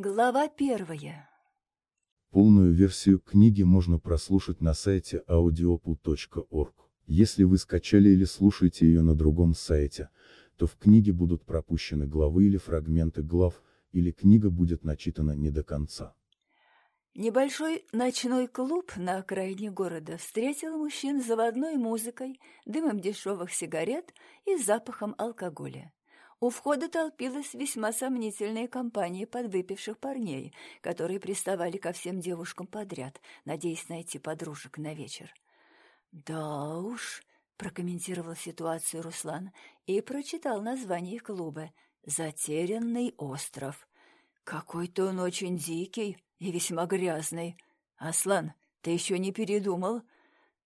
Глава первая. Полную версию книги можно прослушать на сайте audiopu.org. Если вы скачали или слушаете ее на другом сайте, то в книге будут пропущены главы или фрагменты глав, или книга будет начитана не до конца. Небольшой ночной клуб на окраине города встретил мужчин заводной музыкой, дымом дешевых сигарет и запахом алкоголя. У входа толпилась весьма сомнительная компания подвыпивших парней, которые приставали ко всем девушкам подряд, надеясь найти подружек на вечер. «Да уж», — прокомментировал ситуацию Руслан и прочитал название клуба «Затерянный остров». «Какой-то он очень дикий и весьма грязный. Аслан, ты еще не передумал?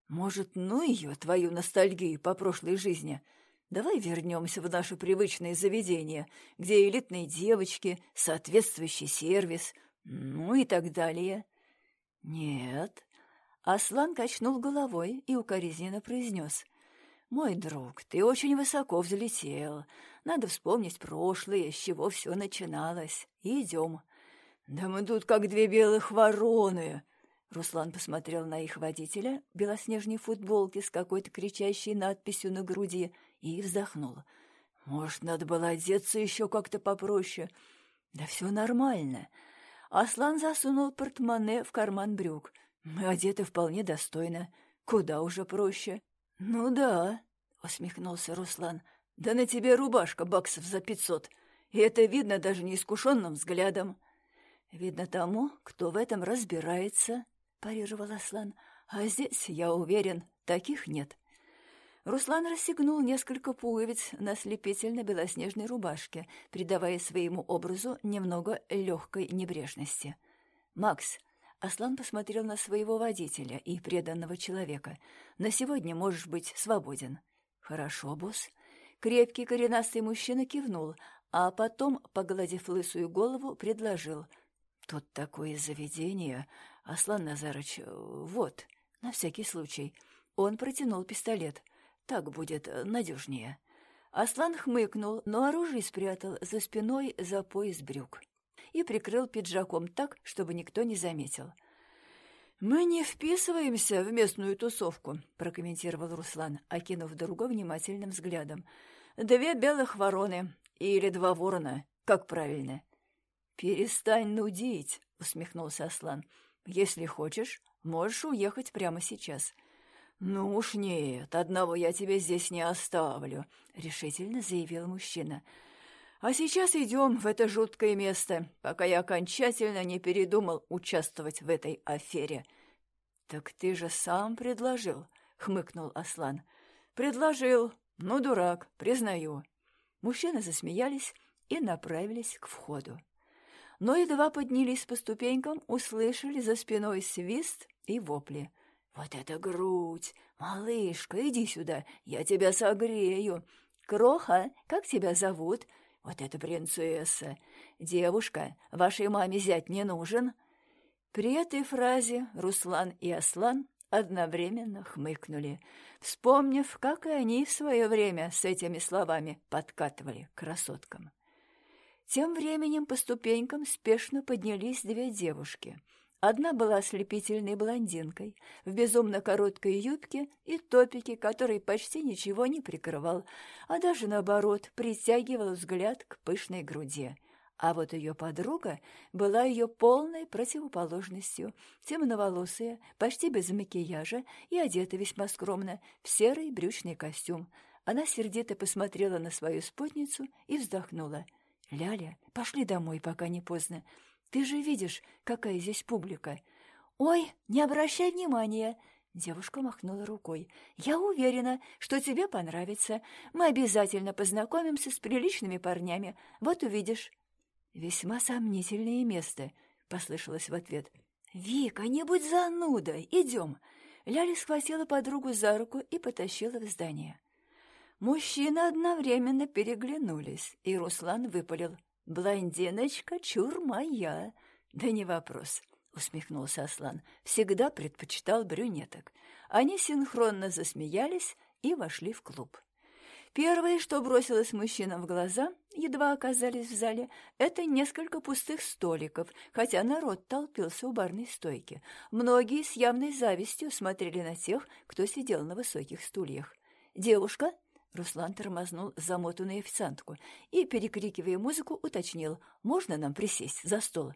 Может, ну ее, твою ностальгию по прошлой жизни?» Давай вернемся в наше привычное заведение, где элитные девочки, соответствующий сервис, ну и так далее. Нет. Аслан качнул головой и укоризненно произнес. «Мой друг, ты очень высоко взлетел. Надо вспомнить прошлое, с чего все начиналось. Идем». «Да мы тут как две белых вороны!» Руслан посмотрел на их водителя, белоснежной футболке с какой-то кричащей надписью на груди, и вздохнула. Может, надо было одеться еще как-то попроще. Да все нормально. Аслан засунул портмоне в карман брюк. Мы одеты вполне достойно. Куда уже проще. Ну да, усмехнулся Руслан. Да на тебе рубашка баксов за пятьсот. И это видно даже неискушенным взглядом. Видно тому, кто в этом разбирается, парировал Аслан. А здесь, я уверен, таких нет. Руслан расстегнул несколько пуговиц на слепительно-белоснежной рубашке, придавая своему образу немного легкой небрежности. «Макс», Аслан посмотрел на своего водителя и преданного человека. «На сегодня можешь быть свободен». «Хорошо, босс». Крепкий коренастый мужчина кивнул, а потом, погладив лысую голову, предложил. «Тут такое заведение, Аслан Назарыч, вот, на всякий случай». Он протянул пистолет. Так будет э, надежнее. Аслан хмыкнул, но оружие спрятал за спиной за пояс брюк и прикрыл пиджаком так, чтобы никто не заметил. «Мы не вписываемся в местную тусовку», — прокомментировал Руслан, окинув другу внимательным взглядом. «Две белых вороны или два ворона, как правильно?» «Перестань нудить», — усмехнулся Аслан. «Если хочешь, можешь уехать прямо сейчас. «Ну уж нет, одного я тебя здесь не оставлю», — решительно заявил мужчина. «А сейчас идем в это жуткое место, пока я окончательно не передумал участвовать в этой афере». «Так ты же сам предложил», — хмыкнул Аслан. «Предложил. Ну, дурак, признаю». Мужчины засмеялись и направились к входу. Но едва поднялись по ступенькам, услышали за спиной свист и вопли — «Вот это грудь! Малышка, иди сюда, я тебя согрею! Кроха, как тебя зовут? Вот это принцесса! Девушка, вашей маме зять не нужен?» При этой фразе Руслан и Аслан одновременно хмыкнули, вспомнив, как и они в свое время с этими словами подкатывали красоткам. Тем временем по ступенькам спешно поднялись две девушки — Одна была ослепительной блондинкой, в безумно короткой юбке и топике, который почти ничего не прикрывал, а даже, наоборот, притягивал взгляд к пышной груди. А вот ее подруга была ее полной противоположностью, темноволосая, почти без макияжа и одета весьма скромно, в серый брючный костюм. Она сердито посмотрела на свою спутницу и вздохнула. «Ляля, пошли домой, пока не поздно. Ты же видишь, какая здесь публика. Ой, не обращай внимания. Девушка махнула рукой. «Я уверена, что тебе понравится. Мы обязательно познакомимся с приличными парнями. Вот увидишь». «Весьма сомнительное место», — послышалось в ответ. «Вика, не будь занудой, идем». Ляля схватила подругу за руку и потащила в здание. Мужчины одновременно переглянулись, и Руслан выпалил. «Блондиночка, чур моя!» «Да не вопрос», — усмехнулся Аслан. «Всегда предпочитал брюнеток». Они синхронно засмеялись и вошли в клуб. Первое, что бросилось мужчинам в глаза, едва оказались в зале, это несколько пустых столиков, хотя народ толпился у барной стойки. Многие с явной завистью смотрели на тех, кто сидел на высоких стульях. «Девушка?» — Руслан тормознул замотанную официантку и, перекрикивая музыку, уточнил, «Можно нам присесть за стол?»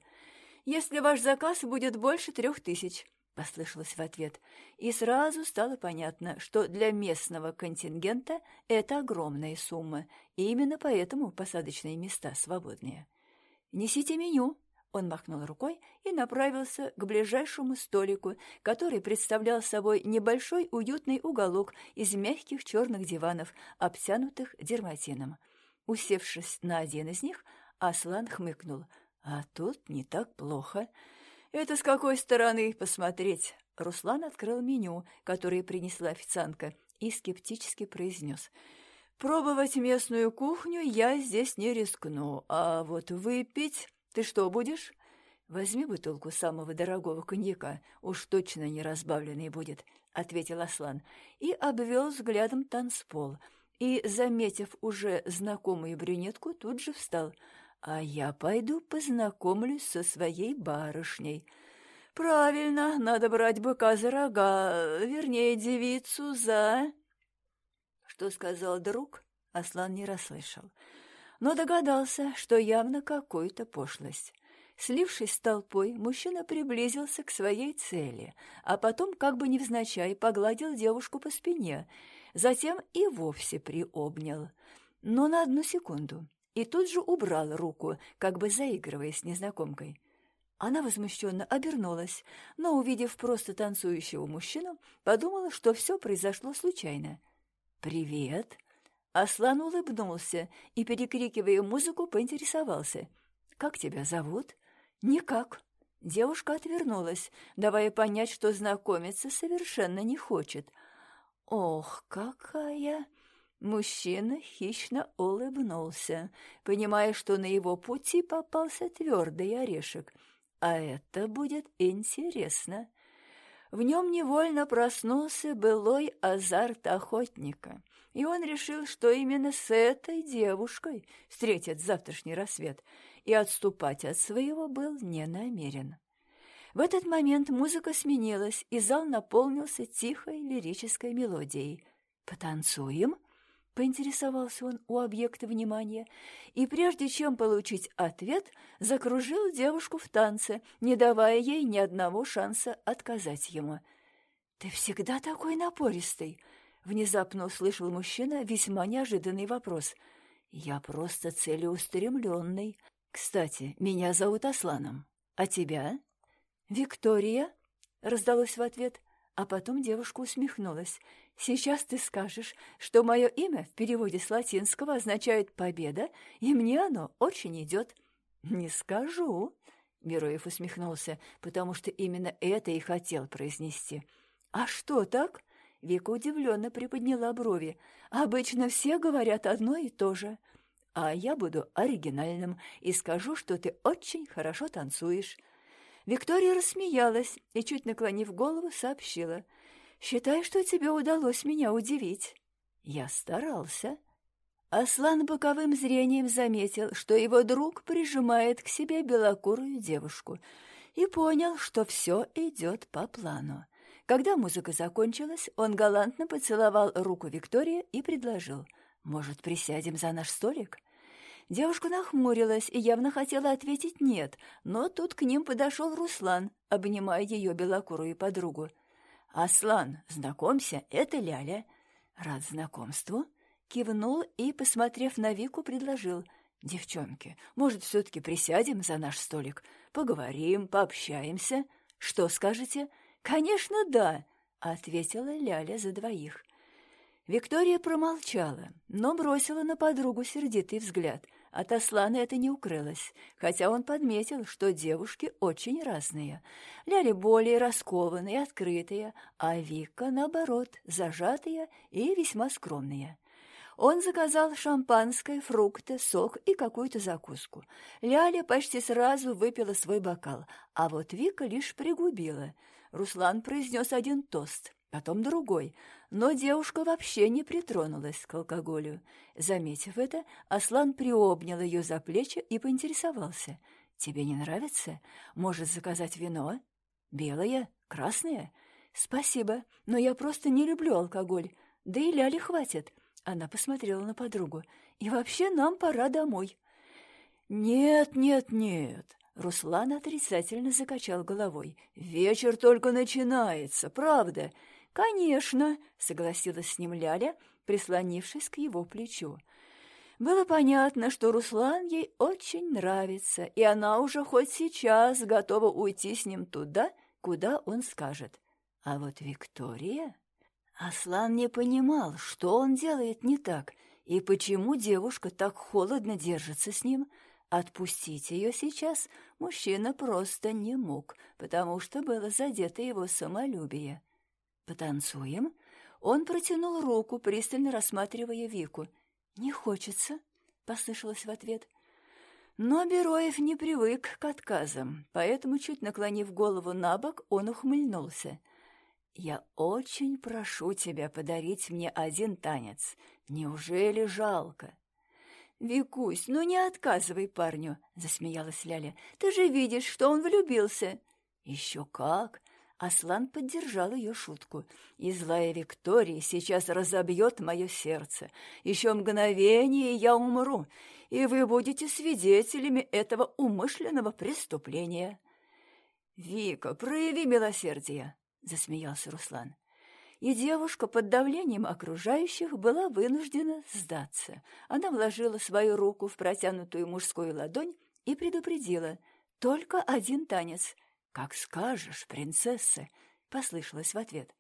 «Если ваш заказ будет больше трех тысяч», послышалось в ответ, и сразу стало понятно, что для местного контингента это огромная сумма, и именно поэтому посадочные места свободные. «Несите меню», — он махнул рукой и направился к ближайшему столику, который представлял собой небольшой уютный уголок из мягких черных диванов, обтянутых дерматином. Усевшись на один из них, Аслан хмыкнул. «А тут не так плохо». «Это с какой стороны посмотреть?» Руслан открыл меню, которое принесла официантка, и скептически произнес. «Пробовать местную кухню я здесь не рискну, а вот выпить... Ты что будешь?» «Возьми бутылку самого дорогого коньяка, уж точно не разбавленный будет», — ответил Аслан, и обвел взглядом танцпол, и, заметив уже знакомую брюнетку, тут же встал — а я пойду познакомлюсь со своей барышней. Правильно, надо брать быка за рога, вернее, девицу за... Что сказал друг, Аслан не расслышал, но догадался, что явно какую-то пошлость. Слившись с толпой, мужчина приблизился к своей цели, а потом, как бы невзначай, погладил девушку по спине, затем и вовсе приобнял. Но на одну секунду и тут же убрал руку, как бы заигрывая с незнакомкой. Она возмущенно обернулась, но, увидев просто танцующего мужчину, подумала, что все произошло случайно. «Привет!» Аслан улыбнулся и, перекрикивая музыку, поинтересовался. «Как тебя зовут?» «Никак». Девушка отвернулась, давая понять, что знакомиться совершенно не хочет. «Ох, какая!» Мужчина хищно улыбнулся, понимая, что на его пути попался твердый орешек. А это будет интересно. В нем невольно проснулся былой азарт охотника, и он решил, что именно с этой девушкой встретит завтрашний рассвет, и отступать от своего был не намерен. В этот момент музыка сменилась, и зал наполнился тихой лирической мелодией. «Потанцуем?» Поинтересовался он у объекта внимания, и прежде чем получить ответ, закружил девушку в танце, не давая ей ни одного шанса отказать ему. «Ты всегда такой напористый!» — внезапно услышал мужчина весьма неожиданный вопрос. «Я просто целеустремленный. Кстати, меня зовут Асланом. А тебя?» «Виктория?» — раздалось в ответ, а потом девушка усмехнулась. Сейчас ты скажешь, что мое имя в переводе с латинского означает «победа», и мне оно очень идет. Не скажу, Мироев усмехнулся, потому что именно это и хотел произнести. А что так? Вика удивленно приподняла брови. Обычно все говорят одно и то же. А я буду оригинальным и скажу, что ты очень хорошо танцуешь. Виктория рассмеялась и, чуть наклонив голову, сообщила — Считай, что тебе удалось меня удивить. Я старался. Аслан боковым зрением заметил, что его друг прижимает к себе белокурую девушку, и понял, что все идет по плану. Когда музыка закончилась, он галантно поцеловал руку Виктории и предложил, «Может, присядем за наш столик?» Девушка нахмурилась и явно хотела ответить «нет», но тут к ним подошел Руслан, обнимая ее белокурую подругу. «Аслан, знакомься, это Ляля». «Рад знакомству», кивнул и, посмотрев на Вику, предложил. «Девчонки, может, все-таки присядем за наш столик? Поговорим, пообщаемся. Что скажете?» «Конечно, да», — ответила Ляля за двоих. Виктория промолчала, но бросила на подругу сердитый взгляд. От Аслана это не укрылось, хотя он подметил, что девушки очень разные. Ляли более раскованные, открытые, а Вика, наоборот, зажатые и весьма скромные. Он заказал шампанское, фрукты, сок и какую-то закуску. Ляля почти сразу выпила свой бокал, а вот Вика лишь пригубила. Руслан произнес один тост, потом другой, но девушка вообще не притронулась к алкоголю. Заметив это, Аслан приобнял ее за плечи и поинтересовался. «Тебе не нравится? Может, заказать вино? Белое? Красное?» «Спасибо, но я просто не люблю алкоголь. Да и ляли хватит». Она посмотрела на подругу. «И вообще нам пора домой». «Нет, нет, нет!» Руслан отрицательно закачал головой. «Вечер только начинается, правда?» «Конечно!» — согласилась с ним Ляля, прислонившись к его плечу. Было понятно, что Руслан ей очень нравится, и она уже хоть сейчас готова уйти с ним туда, куда он скажет. А вот Виктория... Аслан не понимал, что он делает не так, и почему девушка так холодно держится с ним, — Отпустить ее сейчас мужчина просто не мог, потому что было задето его самолюбие. «Потанцуем?» Он протянул руку, пристально рассматривая Вику. «Не хочется», — послышалось в ответ. Но Бероев не привык к отказам, поэтому, чуть наклонив голову на бок, он ухмыльнулся. «Я очень прошу тебя подарить мне один танец. Неужели жалко?» «Викусь, ну не отказывай парню», — засмеялась Ляля. «Ты же видишь, что он влюбился». «Еще как!» Аслан поддержал ее шутку. «И злая Виктория сейчас разобьет мое сердце. Еще мгновение, и я умру, и вы будете свидетелями этого умышленного преступления». «Вика, прояви милосердие», — засмеялся Руслан и девушка под давлением окружающих была вынуждена сдаться. Она вложила свою руку в протянутую мужскую ладонь и предупредила «Только один танец». «Как скажешь, принцесса», — послышалось в ответ.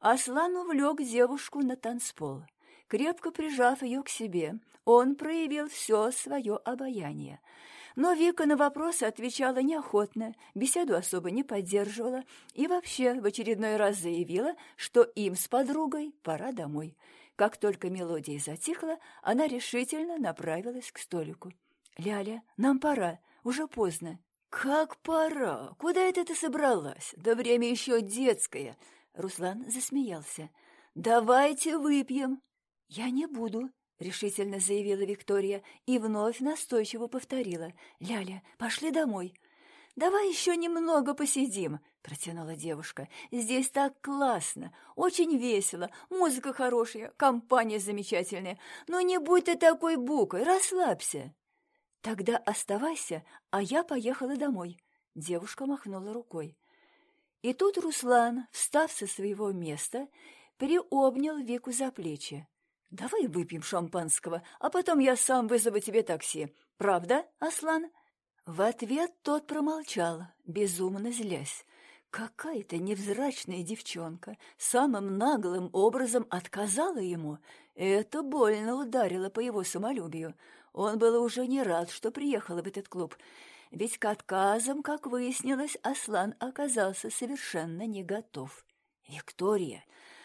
Аслан увлек девушку на танцпол. Крепко прижав ее к себе, он проявил все свое обаяние — но Вика на вопросы отвечала неохотно, беседу особо не поддерживала и вообще в очередной раз заявила, что им с подругой пора домой. Как только мелодия затихла, она решительно направилась к столику. «Ляля, нам пора, уже поздно». «Как пора? Куда это ты собралась? Да время еще детское!» Руслан засмеялся. «Давайте выпьем». «Я не буду», решительно заявила Виктория и вновь настойчиво повторила. «Ляля, пошли домой». «Давай еще немного посидим», — протянула девушка. «Здесь так классно, очень весело, музыка хорошая, компания замечательная. Но не будь ты такой букой, расслабься». «Тогда оставайся, а я поехала домой», — девушка махнула рукой. И тут Руслан, встав со своего места, приобнял Вику за плечи. «Давай выпьем шампанского, а потом я сам вызову тебе такси. Правда, Аслан?» В ответ тот промолчал, безумно злясь. Какая-то невзрачная девчонка самым наглым образом отказала ему. Это больно ударило по его самолюбию. Он был уже не рад, что приехал в этот клуб. Ведь к отказам, как выяснилось, Аслан оказался совершенно не готов. «Виктория,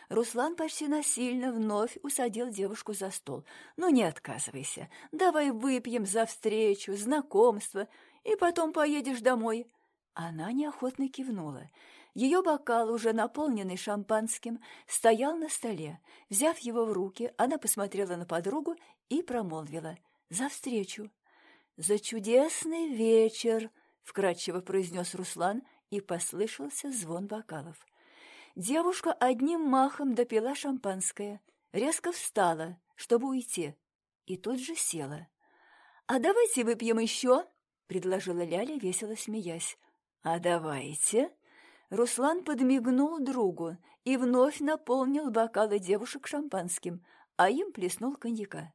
Руслан почти насильно вновь усадил девушку за стол. «Ну, не отказывайся. Давай выпьем за встречу, знакомство, и потом поедешь домой». Она неохотно кивнула. Ее бокал, уже наполненный шампанским, стоял на столе. Взяв его в руки, она посмотрела на подругу и промолвила. «За встречу». «За чудесный вечер», — вкратчиво произнес Руслан, и послышался звон бокалов. Девушка одним махом допила шампанское, резко встала, чтобы уйти, и тут же села. «А давайте выпьем еще?» — предложила Ляля, весело смеясь. «А давайте?» Руслан подмигнул другу и вновь наполнил бокалы девушек шампанским, а им плеснул коньяка.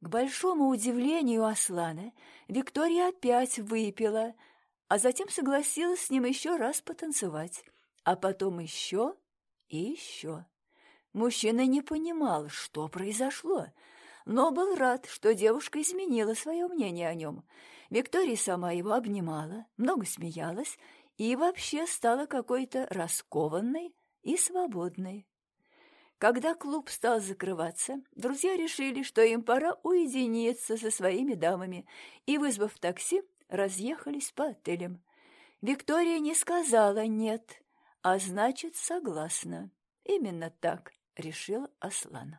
К большому удивлению Аслана, Виктория опять выпила, а затем согласилась с ним еще раз потанцевать а потом еще и еще. Мужчина не понимал, что произошло, но был рад, что девушка изменила свое мнение о нем. Виктория сама его обнимала, много смеялась и вообще стала какой-то раскованной и свободной. Когда клуб стал закрываться, друзья решили, что им пора уединиться со своими дамами, и, вызвав такси, разъехались по отелям. Виктория не сказала «нет», а значит, согласна. Именно так решил Аслан.